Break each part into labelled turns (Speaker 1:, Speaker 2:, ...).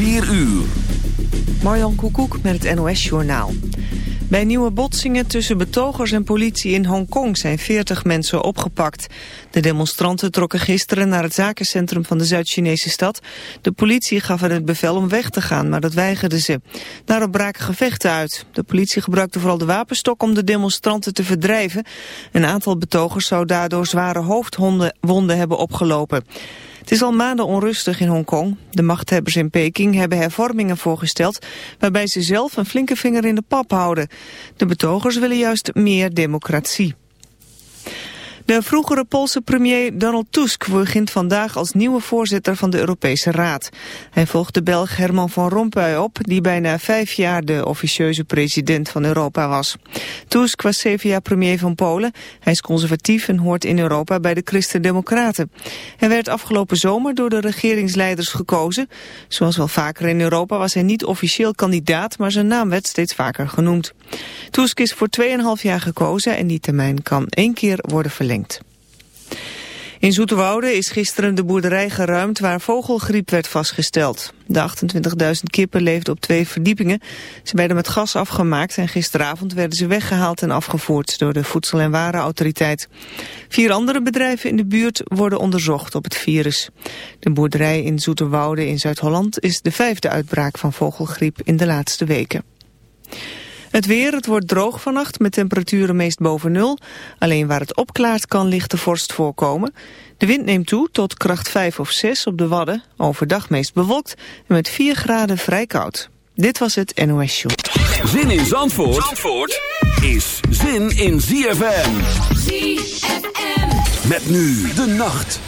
Speaker 1: 4 uur.
Speaker 2: Marjan Koekoek met het NOS-journaal. Bij nieuwe botsingen tussen betogers en politie in Hongkong zijn 40 mensen opgepakt. De demonstranten trokken gisteren naar het zakencentrum van de Zuid-Chinese stad. De politie gaf hen het bevel om weg te gaan, maar dat weigerden ze. Daarop braken gevechten uit. De politie gebruikte vooral de wapenstok om de demonstranten te verdrijven. Een aantal betogers zou daardoor zware hoofdwonden hebben opgelopen. Het is al maanden onrustig in Hongkong. De machthebbers in Peking hebben hervormingen voorgesteld... waarbij ze zelf een flinke vinger in de pap houden. De betogers willen juist meer democratie. De vroegere Poolse premier Donald Tusk begint vandaag als nieuwe voorzitter van de Europese Raad. Hij volgt de Belg Herman van Rompuy op, die bijna vijf jaar de officieuze president van Europa was. Tusk was zeven jaar premier van Polen. Hij is conservatief en hoort in Europa bij de Christen-Democraten. Hij werd afgelopen zomer door de regeringsleiders gekozen. Zoals wel vaker in Europa was hij niet officieel kandidaat, maar zijn naam werd steeds vaker genoemd. Tusk is voor 2,5 jaar gekozen en die termijn kan één keer worden verlengd. In Zoeterwoude is gisteren de boerderij geruimd waar vogelgriep werd vastgesteld. De 28.000 kippen leefden op twee verdiepingen. Ze werden met gas afgemaakt en gisteravond werden ze weggehaald en afgevoerd door de Voedsel- en Warenautoriteit. Vier andere bedrijven in de buurt worden onderzocht op het virus. De boerderij in Zoeterwoude in Zuid-Holland is de vijfde uitbraak van vogelgriep in de laatste weken. Het weer, het wordt droog vannacht met temperaturen meest boven nul. Alleen waar het opklaart kan lichte vorst voorkomen. De wind neemt toe tot kracht 5 of 6 op de Wadden. Overdag meest bewolkt en met 4 graden vrij koud. Dit was het NOS Show.
Speaker 1: Zin in Zandvoort, Zandvoort is zin in ZFM. ZFM. Met nu de nacht.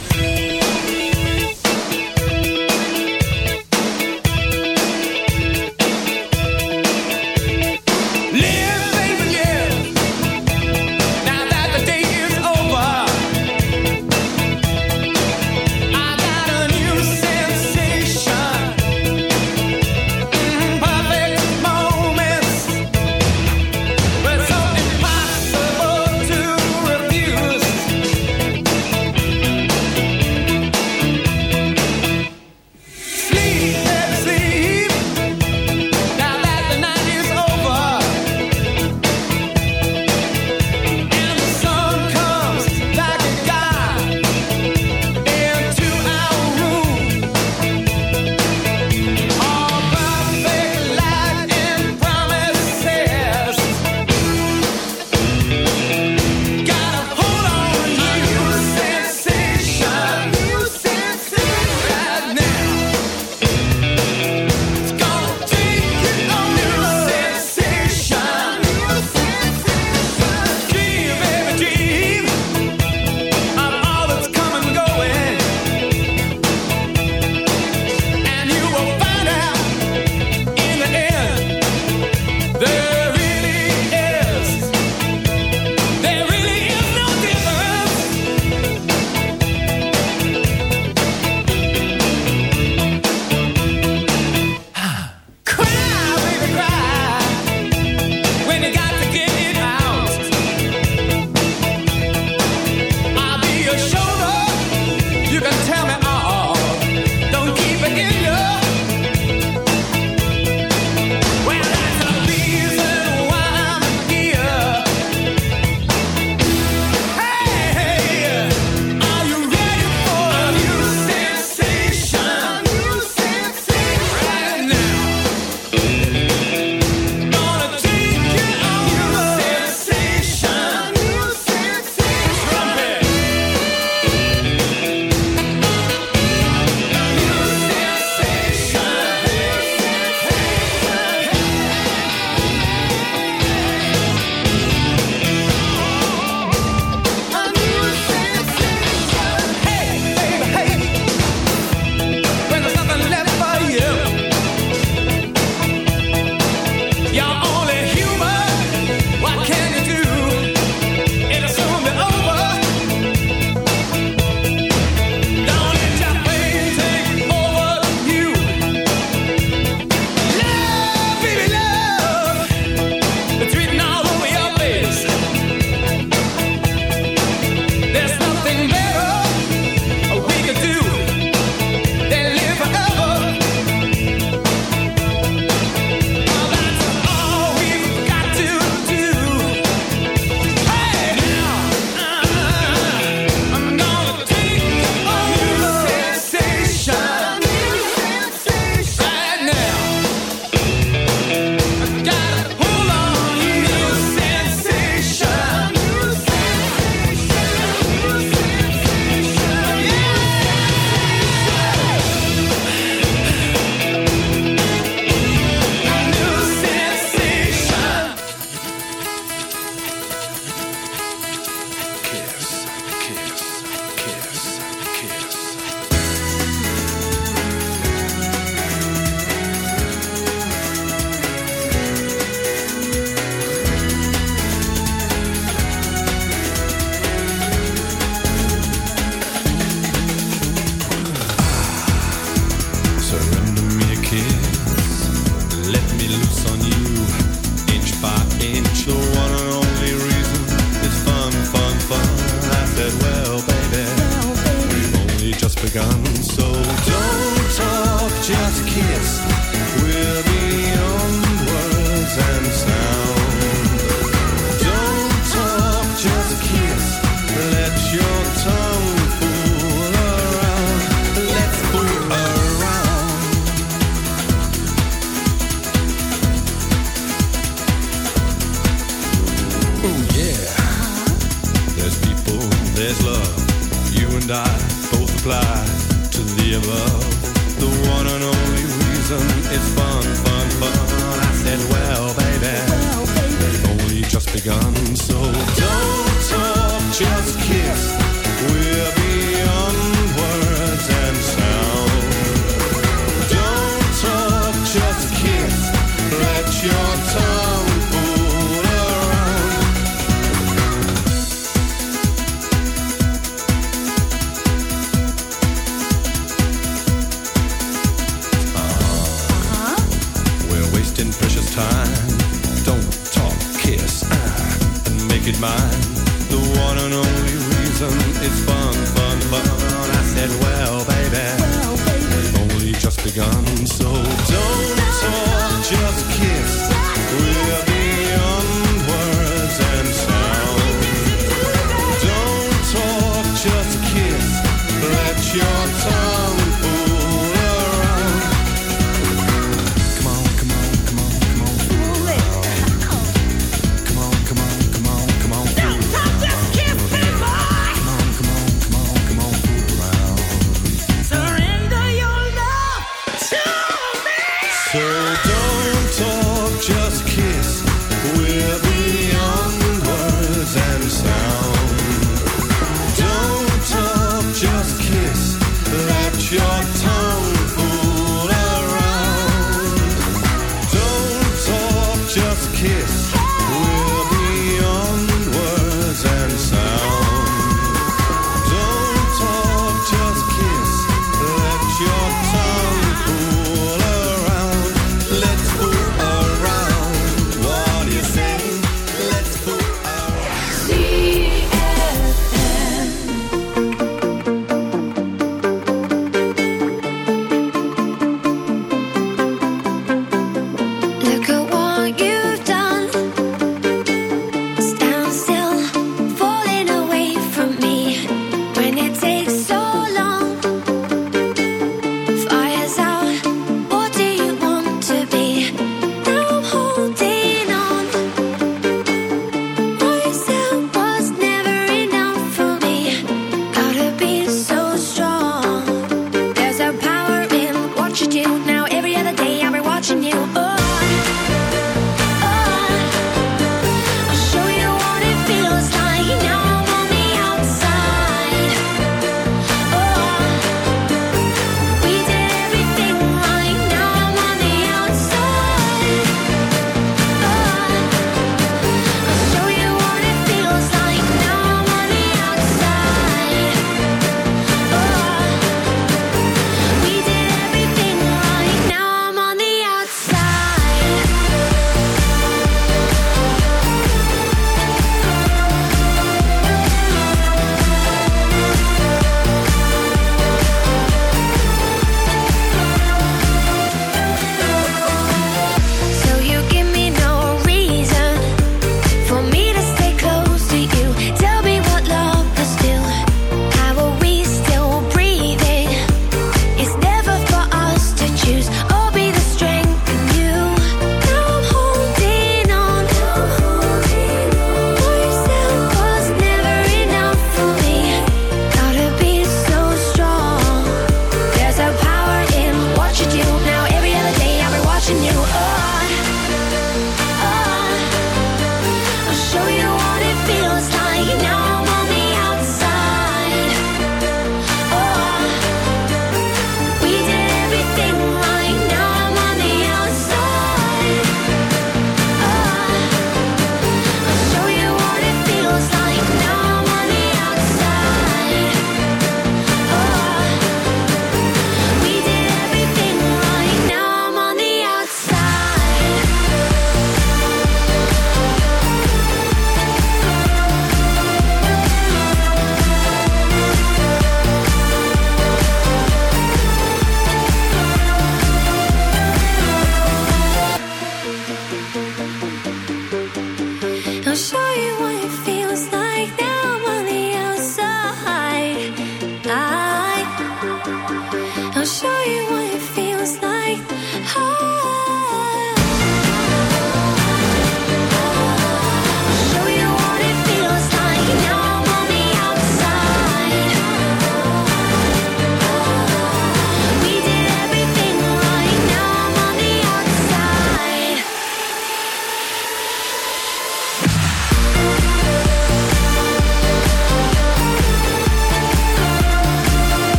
Speaker 3: Don't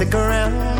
Speaker 3: stick around.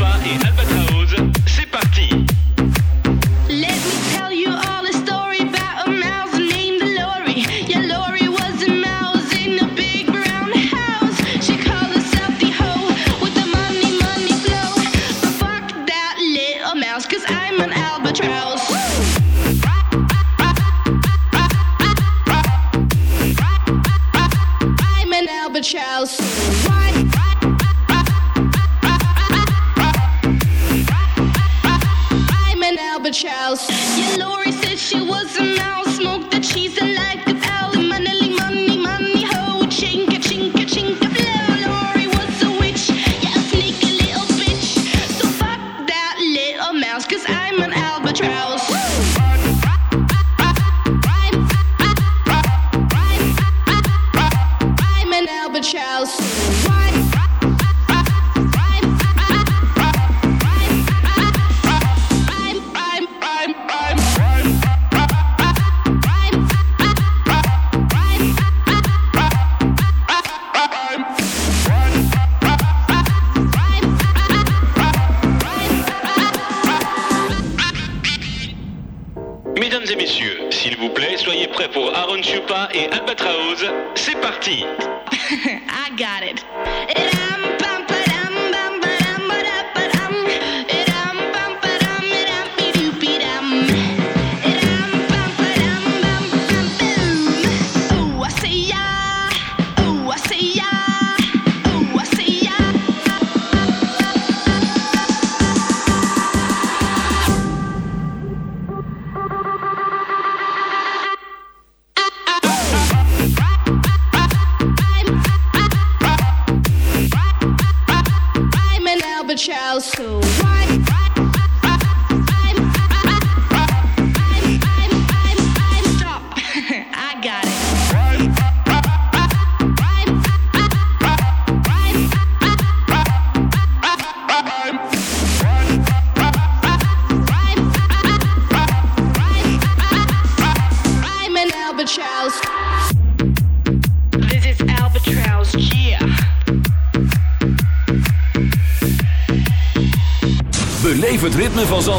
Speaker 1: Joshua in e,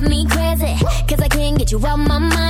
Speaker 3: drive me crazy. Cause I can't get you out my mind.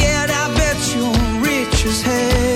Speaker 4: Yet. I bet you're rich as hell.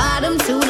Speaker 5: bottom to the